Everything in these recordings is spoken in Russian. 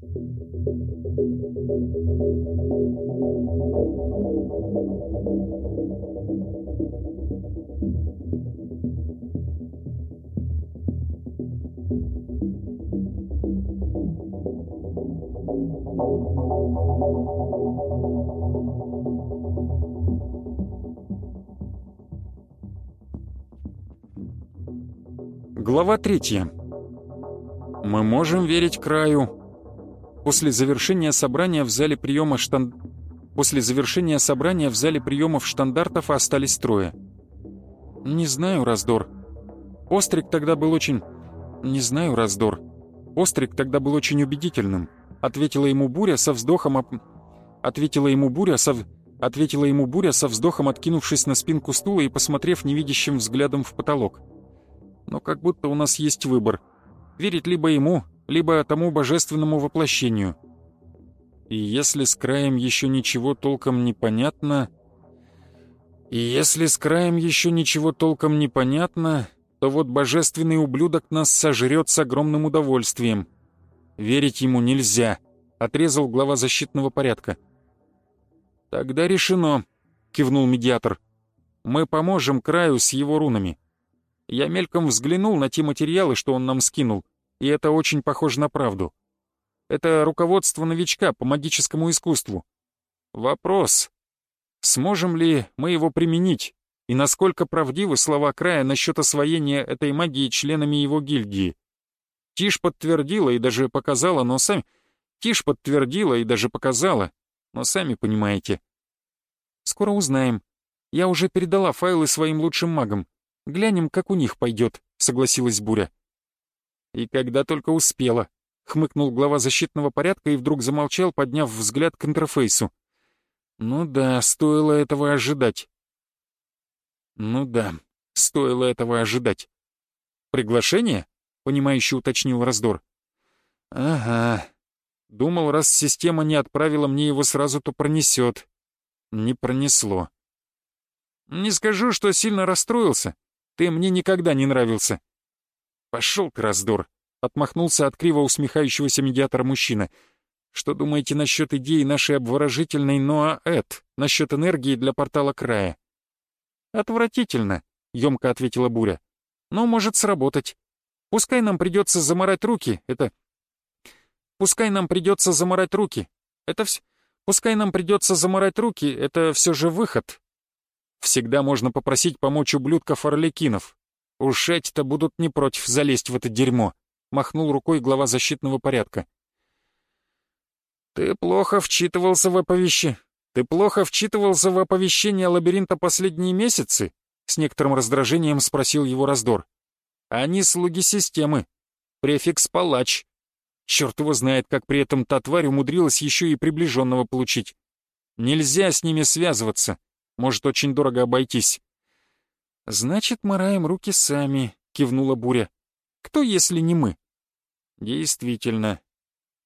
Глава третья. Мы можем верить краю. После завершения собрания в зале приема штан... После завершения собрания в зале приемов штандартов остались трое. Не знаю, Раздор. Острик тогда был очень... Не знаю, Раздор. Острик тогда был очень убедительным. Ответила ему Буря со вздохом... Об... Ответила ему Буря со... Ответила ему Буря со вздохом, откинувшись на спинку стула и посмотрев невидящим взглядом в потолок но как будто у нас есть выбор. Верить либо ему, либо тому божественному воплощению. И если с краем еще ничего толком не понятно... И если с краем еще ничего толком не понятно, то вот божественный ублюдок нас сожрет с огромным удовольствием. Верить ему нельзя, отрезал глава защитного порядка. Тогда решено, кивнул медиатор. Мы поможем краю с его рунами. Я мельком взглянул на те материалы, что он нам скинул, и это очень похоже на правду. Это руководство новичка по магическому искусству. Вопрос, сможем ли мы его применить, и насколько правдивы слова Края насчет освоения этой магии членами его гильдии? Тиш подтвердила и даже показала, но сами... Тиш подтвердила и даже показала, но сами понимаете. Скоро узнаем. Я уже передала файлы своим лучшим магам. Глянем, как у них пойдет», — согласилась Буря. «И когда только успела», — хмыкнул глава защитного порядка и вдруг замолчал, подняв взгляд к интерфейсу. «Ну да, стоило этого ожидать». «Ну да, стоило этого ожидать». «Приглашение?» — понимающе уточнил Раздор. «Ага. Думал, раз система не отправила мне его сразу, то пронесет. Не пронесло. Не скажу, что сильно расстроился. Ты мне никогда не нравился». «Пошел ты, раздор!» — отмахнулся от криво усмехающегося медиатора мужчина. «Что думаете насчет идеи нашей обворожительной Ноа-Эд, насчет энергии для портала края?» «Отвратительно», — емко ответила Буря. «Но может сработать. Пускай нам придется заморать руки, это... Пускай нам придется заморать руки. Это все... Пускай нам придется заморать руки, это все же выход, Всегда можно попросить помочь ублюдков Орликинов. Уж эти-то будут не против залезть в это дерьмо», — махнул рукой глава защитного порядка. «Ты плохо вчитывался в оповещение. Ты плохо вчитывался в оповещение лабиринта последние месяцы?» — с некоторым раздражением спросил его раздор. «Они слуги системы. Префикс «палач». Черт его знает, как при этом та тварь умудрилась еще и приближенного получить. Нельзя с ними связываться. Может очень дорого обойтись». «Значит, мы раем руки сами», — кивнула Буря. «Кто, если не мы?» «Действительно,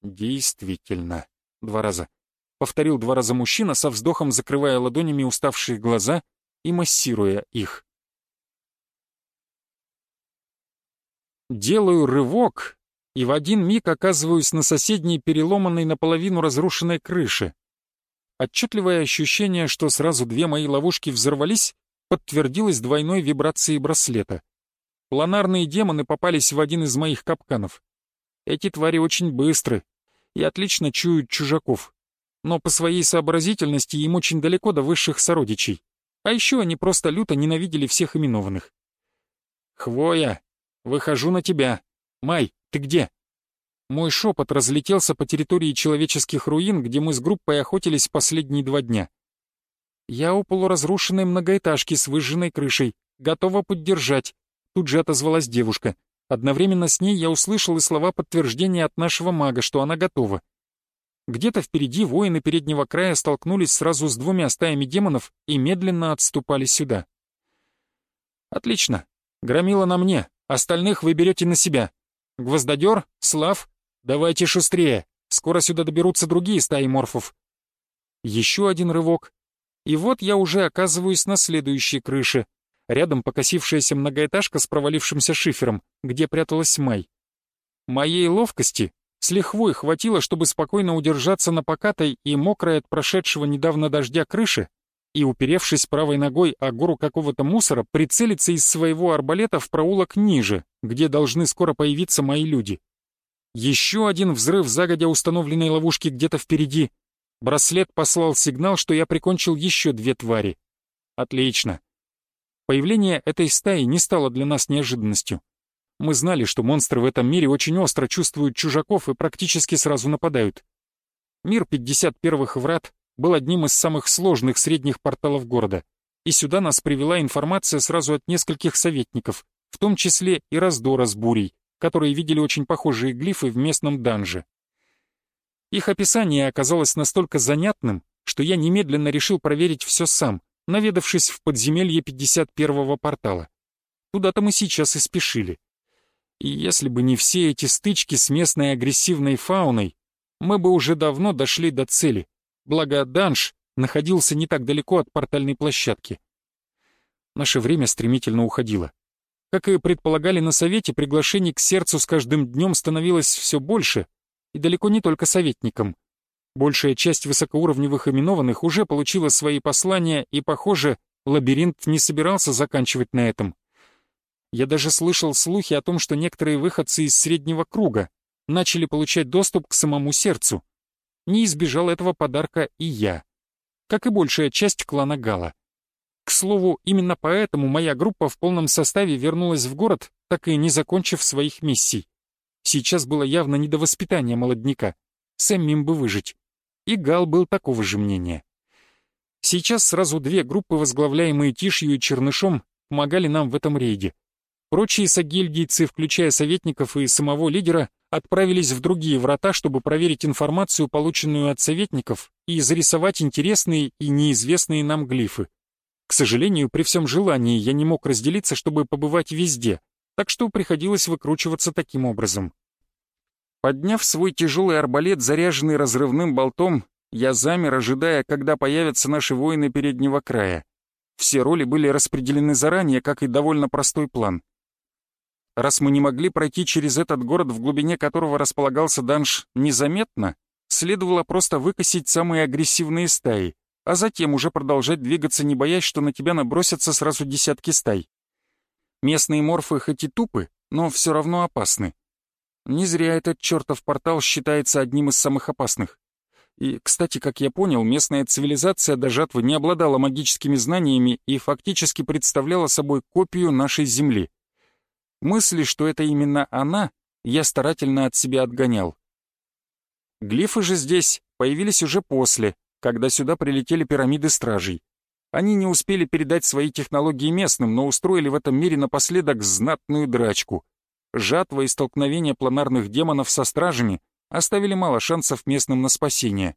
действительно». Два раза. Повторил два раза мужчина, со вздохом закрывая ладонями уставшие глаза и массируя их. Делаю рывок и в один миг оказываюсь на соседней переломанной наполовину разрушенной крыше. Отчетливое ощущение, что сразу две мои ловушки взорвались, подтвердилось двойной вибрацией браслета. Планарные демоны попались в один из моих капканов. Эти твари очень быстры и отлично чуют чужаков, но по своей сообразительности им очень далеко до высших сородичей. А еще они просто люто ненавидели всех именованных. «Хвоя, выхожу на тебя. Май, ты где?» Мой шепот разлетелся по территории человеческих руин, где мы с группой охотились последние два дня. «Я у полуразрушенной многоэтажки с выжженной крышей. Готова поддержать», — тут же отозвалась девушка. Одновременно с ней я услышал и слова подтверждения от нашего мага, что она готова. Где-то впереди воины переднего края столкнулись сразу с двумя стаями демонов и медленно отступали сюда. «Отлично. Громила на мне. Остальных вы берете на себя. Гвоздодер, Слав, «Давайте шустрее! Скоро сюда доберутся другие стаи морфов!» Еще один рывок. И вот я уже оказываюсь на следующей крыше. Рядом покосившаяся многоэтажка с провалившимся шифером, где пряталась Май. Моей ловкости С лихвой хватило, чтобы спокойно удержаться на покатой и мокрой от прошедшего недавно дождя крыши и, уперевшись правой ногой о гору какого-то мусора, прицелиться из своего арбалета в проулок ниже, где должны скоро появиться мои люди. Еще один взрыв загодя установленной ловушки где-то впереди. Браслет послал сигнал, что я прикончил еще две твари. Отлично. Появление этой стаи не стало для нас неожиданностью. Мы знали, что монстры в этом мире очень остро чувствуют чужаков и практически сразу нападают. Мир 51-х врат был одним из самых сложных средних порталов города, и сюда нас привела информация сразу от нескольких советников, в том числе и раздора с бурей, которые видели очень похожие глифы в местном данже. Их описание оказалось настолько занятным, что я немедленно решил проверить все сам, наведавшись в подземелье 51-го портала. Туда-то мы сейчас и спешили. И если бы не все эти стычки с местной агрессивной фауной, мы бы уже давно дошли до цели, благо данж находился не так далеко от портальной площадки. Наше время стремительно уходило. Как и предполагали на совете, приглашений к сердцу с каждым днем становилось все больше, и далеко не только советникам. Большая часть высокоуровневых именованных уже получила свои послания, и, похоже, лабиринт не собирался заканчивать на этом. Я даже слышал слухи о том, что некоторые выходцы из среднего круга начали получать доступ к самому сердцу. Не избежал этого подарка и я, как и большая часть клана Гала. К слову, именно поэтому моя группа в полном составе вернулась в город, так и не закончив своих миссий. Сейчас было явно не до воспитания молодняка, самим бы выжить. И Гал был такого же мнения. Сейчас сразу две группы, возглавляемые Тишью и Чернышом, помогали нам в этом рейде. Прочие сагильдийцы, включая советников и самого лидера, отправились в другие врата, чтобы проверить информацию, полученную от советников, и зарисовать интересные и неизвестные нам глифы. К сожалению, при всем желании я не мог разделиться, чтобы побывать везде, так что приходилось выкручиваться таким образом. Подняв свой тяжелый арбалет, заряженный разрывным болтом, я замер, ожидая, когда появятся наши воины переднего края. Все роли были распределены заранее, как и довольно простой план — Раз мы не могли пройти через этот город, в глубине которого располагался данж, незаметно, следовало просто выкосить самые агрессивные стаи, а затем уже продолжать двигаться, не боясь, что на тебя набросятся сразу десятки стай. Местные морфы хоть и тупы, но все равно опасны. Не зря этот чертов портал считается одним из самых опасных. И, кстати, как я понял, местная цивилизация до жатвы не обладала магическими знаниями и фактически представляла собой копию нашей Земли — Мысли, что это именно она, я старательно от себя отгонял. Глифы же здесь появились уже после, когда сюда прилетели пирамиды стражей. Они не успели передать свои технологии местным, но устроили в этом мире напоследок знатную драчку. Жатва и столкновение планарных демонов со стражами оставили мало шансов местным на спасение.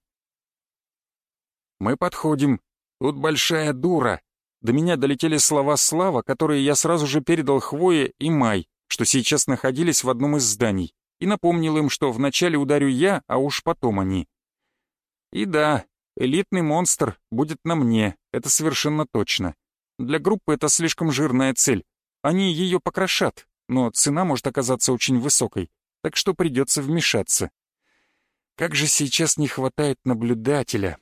«Мы подходим. Тут большая дура», до меня долетели слова Слава, которые я сразу же передал Хвое и Май, что сейчас находились в одном из зданий, и напомнил им, что вначале ударю я, а уж потом они. И да, элитный монстр будет на мне, это совершенно точно. Для группы это слишком жирная цель. Они ее покрошат, но цена может оказаться очень высокой, так что придется вмешаться. Как же сейчас не хватает наблюдателя.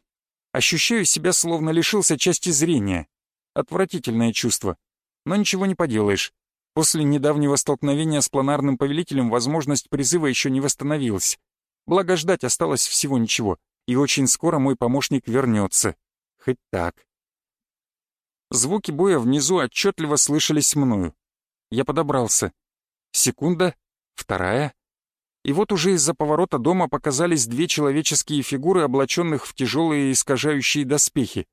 Ощущаю себя, словно лишился части зрения, Отвратительное чувство. Но ничего не поделаешь. После недавнего столкновения с планарным повелителем возможность призыва еще не восстановилась. Благо ждать осталось всего ничего, и очень скоро мой помощник вернется. Хоть так. Звуки боя внизу отчетливо слышались мною. Я подобрался. Секунда, вторая. И вот уже из-за поворота дома показались две человеческие фигуры, облаченных в тяжелые искажающие доспехи.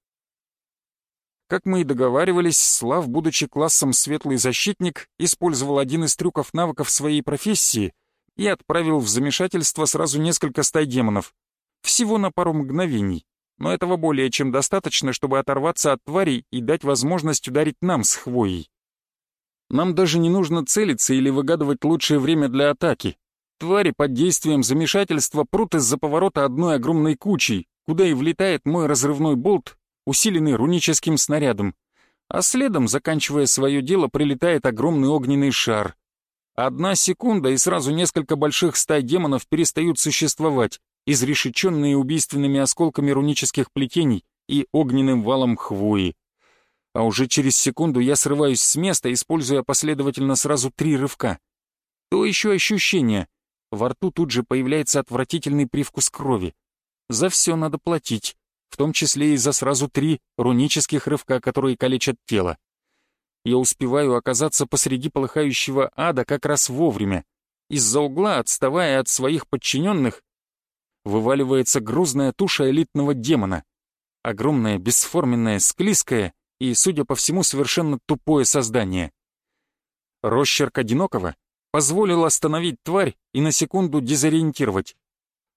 Как мы и договаривались, Слав, будучи классом «Светлый защитник», использовал один из трюков навыков своей профессии и отправил в замешательство сразу несколько стай демонов. Всего на пару мгновений. Но этого более чем достаточно, чтобы оторваться от тварей и дать возможность ударить нам с хвоей. Нам даже не нужно целиться или выгадывать лучшее время для атаки. Твари под действием замешательства прут из-за поворота одной огромной кучей, куда и влетает мой разрывной болт, усиленный руническим снарядом, а следом, заканчивая свое дело, прилетает огромный огненный шар. Одна секунда, и сразу несколько больших стай демонов перестают существовать, изрешеченные убийственными осколками рунических плетений и огненным валом хвои. А уже через секунду я срываюсь с места, используя последовательно сразу три рывка. То еще ощущение. Во рту тут же появляется отвратительный привкус крови. За все надо платить, в том числе и за сразу три рунических рывка, которые калечат тело. Я успеваю оказаться посреди полыхающего ада как раз вовремя. Из-за угла, отставая от своих подчиненных, вываливается грузная туша элитного демона. Огромное, бесформенное, склизкое и, судя по всему, совершенно тупое создание. Росчерк одинокого позволил остановить тварь и на секунду дезориентировать.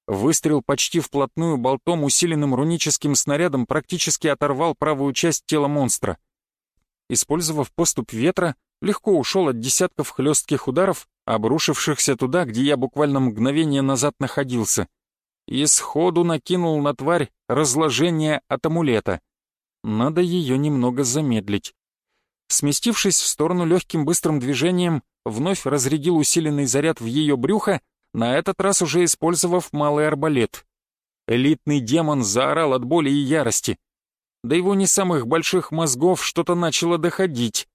Выстрел почти вплотную болтом, усиленным руническим снарядом, практически оторвал правую часть тела монстра. Использовав поступ ветра, легко ушел от десятков хлестких ударов, обрушившихся туда, где я буквально мгновение назад находился — и сходу накинул на тварь разложение от амулета. Надо ее немного замедлить. Сместившись в сторону легким быстрым движением, вновь разрядил усиленный заряд в ее брюхо, на этот раз уже использовав малый арбалет. Элитный демон заорал от боли и ярости. До его не самых больших мозгов что-то начало доходить.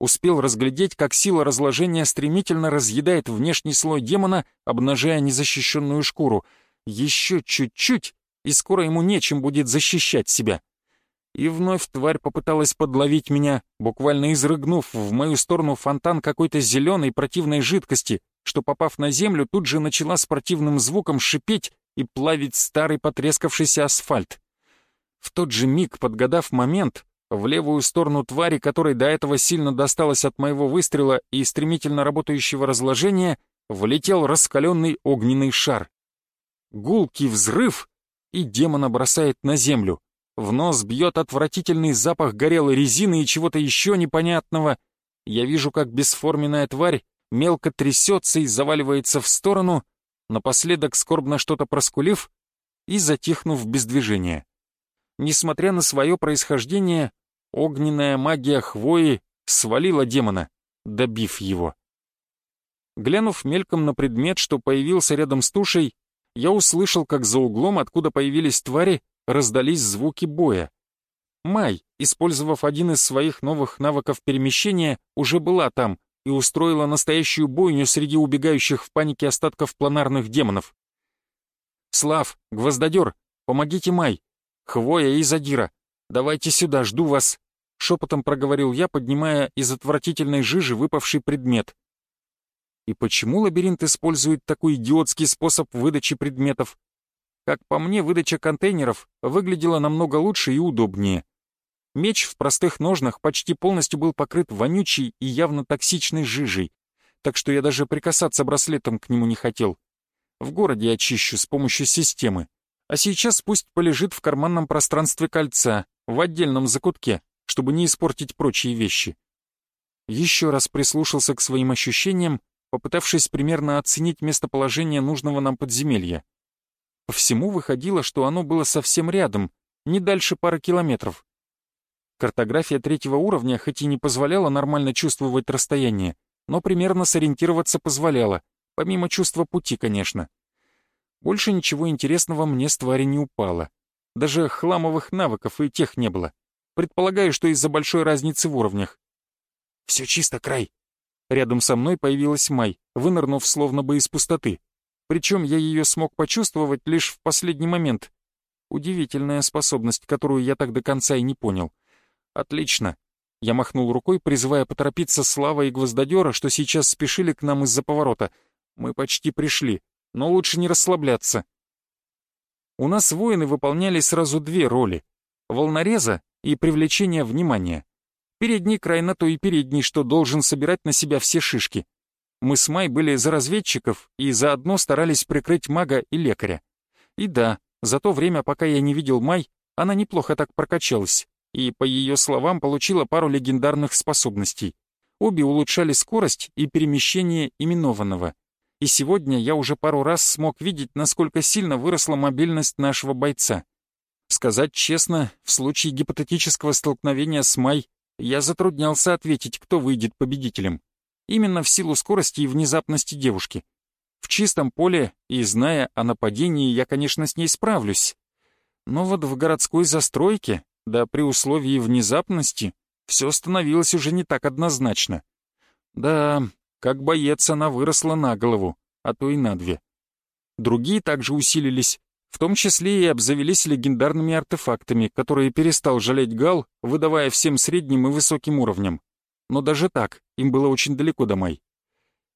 Успел разглядеть, как сила разложения стремительно разъедает внешний слой демона, обнажая незащищенную шкуру — еще чуть-чуть, и скоро ему нечем будет защищать себя. И вновь тварь попыталась подловить меня, буквально изрыгнув в мою сторону фонтан какой-то зеленой противной жидкости, что, попав на землю, тут же начала с противным звуком шипеть и плавить старый потрескавшийся асфальт. В тот же миг, подгадав момент, в левую сторону твари, которой до этого сильно досталось от моего выстрела и стремительно работающего разложения, влетел раскаленный огненный шар. Гулкий взрыв, и демона бросает на землю. В нос бьет отвратительный запах горелой резины и чего-то еще непонятного. Я вижу, как бесформенная тварь мелко трясется и заваливается в сторону, напоследок скорбно что-то проскулив и затихнув без движения. Несмотря на свое происхождение, огненная магия хвои свалила демона, добив его. Глянув мельком на предмет, что появился рядом с тушей, я услышал, как за углом, откуда появились твари, раздались звуки боя. Май, использовав один из своих новых навыков перемещения, уже была там и устроила настоящую бойню среди убегающих в панике остатков планарных демонов. «Слав, Гвоздодер, помогите Май! Хвоя и Задира, давайте сюда, жду вас!» Шепотом проговорил я, поднимая из отвратительной жижи выпавший предмет. И почему лабиринт использует такой идиотский способ выдачи предметов? Как по мне, выдача контейнеров выглядела намного лучше и удобнее. Меч в простых ножнах почти полностью был покрыт вонючей и явно токсичной жижей, так что я даже прикасаться браслетом к нему не хотел. В городе очищу с помощью системы. А сейчас пусть полежит в карманном пространстве кольца, в отдельном закутке, чтобы не испортить прочие вещи. Еще раз прислушался к своим ощущениям попытавшись примерно оценить местоположение нужного нам подземелья. По всему выходило, что оно было совсем рядом, не дальше пары километров. Картография третьего уровня хоть и не позволяла нормально чувствовать расстояние, но примерно сориентироваться позволяла, помимо чувства пути, конечно. Больше ничего интересного мне с твари не упало. Даже хламовых навыков и тех не было. Предполагаю, что из-за большой разницы в уровнях. «Все чисто, край», Рядом со мной появилась Май, вынырнув словно бы из пустоты. Причем я ее смог почувствовать лишь в последний момент. Удивительная способность, которую я так до конца и не понял. «Отлично!» Я махнул рукой, призывая поторопиться Слава и Гвоздодера, что сейчас спешили к нам из-за поворота. Мы почти пришли, но лучше не расслабляться. У нас воины выполняли сразу две роли — волнореза и привлечение внимания. Передний край на то и передний, что должен собирать на себя все шишки. Мы с Май были за разведчиков и заодно старались прикрыть мага и лекаря. И да, за то время, пока я не видел Май, она неплохо так прокачалась и, по ее словам, получила пару легендарных способностей. Обе улучшали скорость и перемещение именованного. И сегодня я уже пару раз смог видеть, насколько сильно выросла мобильность нашего бойца. Сказать честно, в случае гипотетического столкновения с Май я затруднялся ответить, кто выйдет победителем. именно в силу скорости и внезапности девушки. В чистом поле и зная о нападении, я, конечно, с ней справлюсь. Но вот в городской застройке, да при условии внезапности, все становилось уже не так однозначно. Да, как боец она выросла на голову, а то и на две. Другие также усилились, в том числе и обзавелись легендарными артефактами, которые перестал жалеть Гал, выдавая всем средним и высоким уровням. Но даже так, им было очень далеко до Май.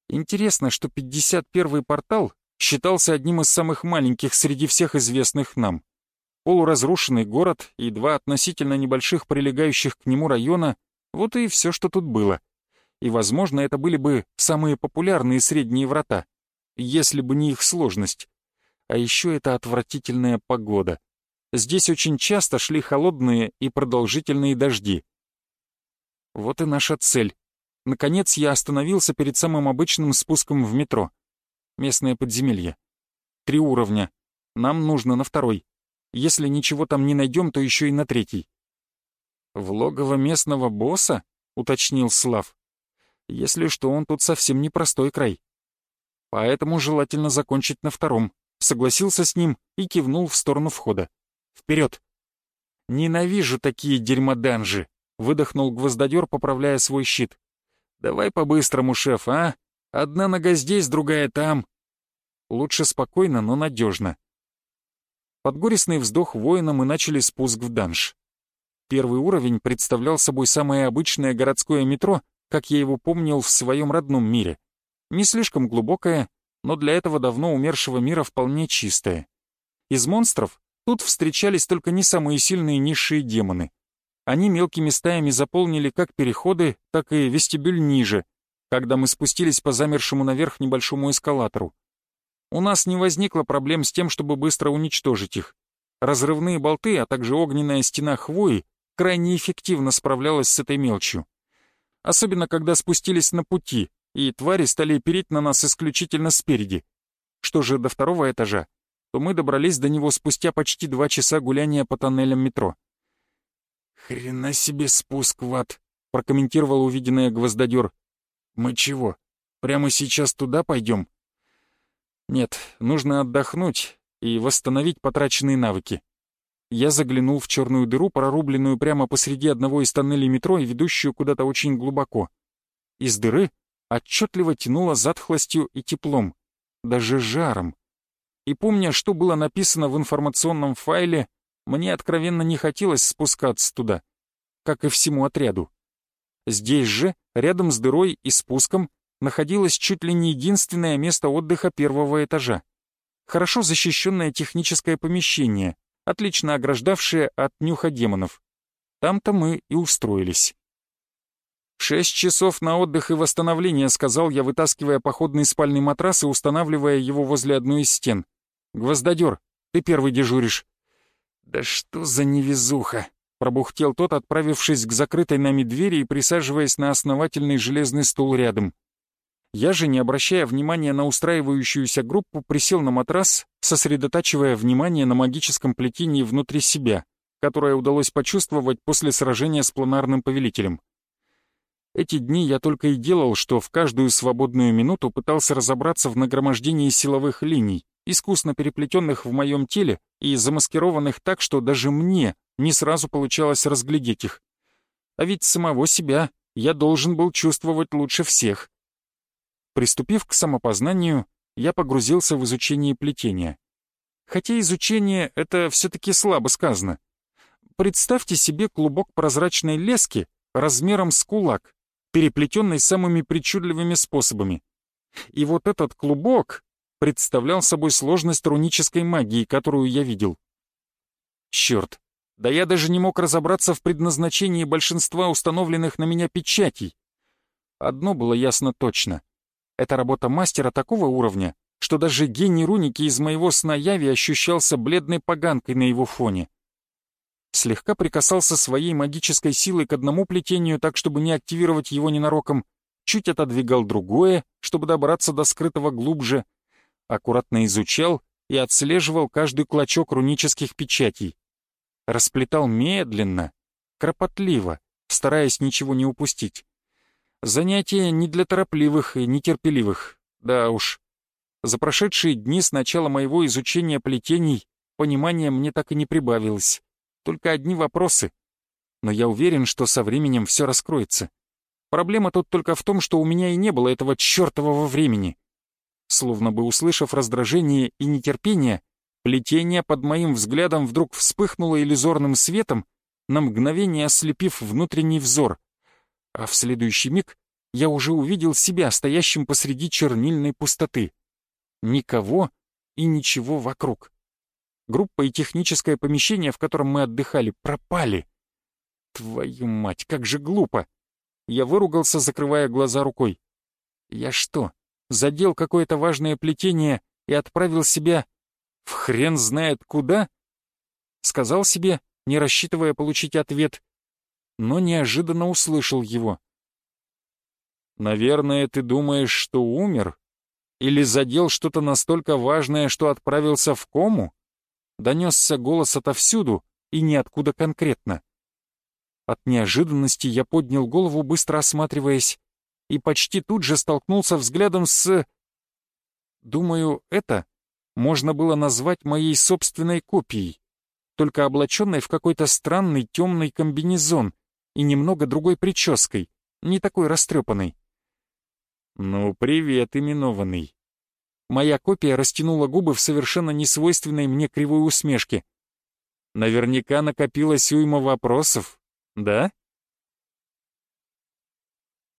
Интересно, что 51-й портал считался одним из самых маленьких среди всех известных нам. Полуразрушенный город и два относительно небольших прилегающих к нему района — вот и все, что тут было. И, возможно, это были бы самые популярные средние врата, если бы не их сложность. А еще это отвратительная погода. Здесь очень часто шли холодные и продолжительные дожди. Вот и наша цель. Наконец я остановился перед самым обычным спуском в метро. Местное подземелье. Три уровня. Нам нужно на второй. Если ничего там не найдем, то еще и на третий. «В логово местного босса?» — уточнил Слав. «Если что, он тут совсем непростой край. Поэтому желательно закончить на втором согласился с ним и кивнул в сторону входа. «Вперед!» «Ненавижу такие дерьмоданжи!» — выдохнул гвоздодер, поправляя свой щит. «Давай по-быстрому, шеф, а? Одна нога здесь, другая там». Лучше спокойно, но надежно. Под горестный вздох воина мы начали спуск в данж. Первый уровень представлял собой самое обычное городское метро, как я его помнил в своем родном мире. Не слишком глубокое, но для этого давно умершего мира вполне чистое. Из монстров тут встречались только не самые сильные низшие демоны. Они мелкими стаями заполнили как переходы, так и вестибюль ниже, когда мы спустились по замершему наверх небольшому эскалатору. У нас не возникло проблем с тем, чтобы быстро уничтожить их. Разрывные болты, а также огненная стена хвои крайне эффективно справлялась с этой мелочью. Особенно, когда спустились на пути, и твари стали переть на нас исключительно спереди. Что же до второго этажа, то мы добрались до него спустя почти два часа гуляния по тоннелям метро. «Хрена себе спуск в ад!» — прокомментировал увиденное гвоздодер. «Мы чего, прямо сейчас туда пойдем?» «Нет, нужно отдохнуть и восстановить потраченные навыки». Я заглянул в черную дыру, прорубленную прямо посреди одного из тоннелей метро и ведущую куда-то очень глубоко. Из дыры отчетливо тянуло затхлостью и теплом, даже жаром. И помня, что было написано в информационном файле, мне откровенно не хотелось спускаться туда, как и всему отряду. Здесь же, рядом с дырой и спуском, находилось чуть ли не единственное место отдыха первого этажа. Хорошо защищенное техническое помещение, отлично ограждавшее от нюха демонов. Там-то мы и устроились. «Шесть часов на отдых и восстановление», — сказал я, вытаскивая походный спальный матрас и устанавливая его возле одной из стен. «Гвоздодер, ты первый дежуришь». «Да что за невезуха!» — пробухтел тот, отправившись к закрытой нами двери и присаживаясь на основательный железный стул рядом. Я же, не обращая внимания на устраивающуюся группу, присел на матрас, сосредотачивая внимание на магическом плетении внутри себя, которое удалось почувствовать после сражения с планарным повелителем. Эти дни я только и делал, что в каждую свободную минуту пытался разобраться в нагромождении силовых линий, искусно переплетенных в моем теле и замаскированных так, что даже мне не сразу получалось разглядеть их. А ведь самого себя я должен был чувствовать лучше всех. Приступив к самопознанию, я погрузился в изучение плетения. Хотя изучение — это все-таки слабо сказано. Представьте себе клубок прозрачной лески размером с кулак, переплетенный самыми причудливыми способами. И вот этот клубок представлял собой сложность рунической магии, которую я видел. Черт, да я даже не мог разобраться в предназначении большинства установленных на меня печатей. Одно было ясно точно. Это работа мастера такого уровня, что даже гений руники из моего сна яви ощущался бледной поганкой на его фоне слегка прикасался своей магической силой к одному плетению так, чтобы не активировать его ненароком, чуть отодвигал другое, чтобы добраться до скрытого глубже, аккуратно изучал и отслеживал каждый клочок рунических печатей. Расплетал медленно, кропотливо, стараясь ничего не упустить. Занятие не для торопливых и нетерпеливых, да уж. За прошедшие дни с начала моего изучения плетений понимания мне так и не прибавилось. Только одни вопросы. Но я уверен, что со временем все раскроется. Проблема тут только в том, что у меня и не было этого чертового времени. Словно бы услышав раздражение и нетерпение, плетение под моим взглядом вдруг вспыхнуло иллюзорным светом, на мгновение ослепив внутренний взор. А в следующий миг я уже увидел себя стоящим посреди чернильной пустоты. Никого и ничего вокруг. Группа и техническое помещение, в котором мы отдыхали, пропали. Твою мать, как же глупо! Я выругался, закрывая глаза рукой. Я что, задел какое-то важное плетение и отправил себя в хрен знает куда? Сказал себе, не рассчитывая получить ответ, но неожиданно услышал его. «Наверное, ты думаешь, что умер? Или задел что-то настолько важное, что отправился в кому?» Донесся голос отовсюду и ниоткуда конкретно. От неожиданности я поднял голову, быстро осматриваясь, и почти тут же столкнулся взглядом с... Думаю, это можно было назвать моей собственной копией, только облаченной в какой-то странный темный комбинезон и немного другой прической, не такой растрепанной. «Ну, привет, именованный». Моя копия растянула губы в совершенно несвойственной мне кривой усмешке. Наверняка накопилось уйма вопросов, да?